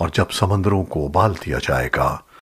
और जब समंदरों को उबाल दिया जाएगा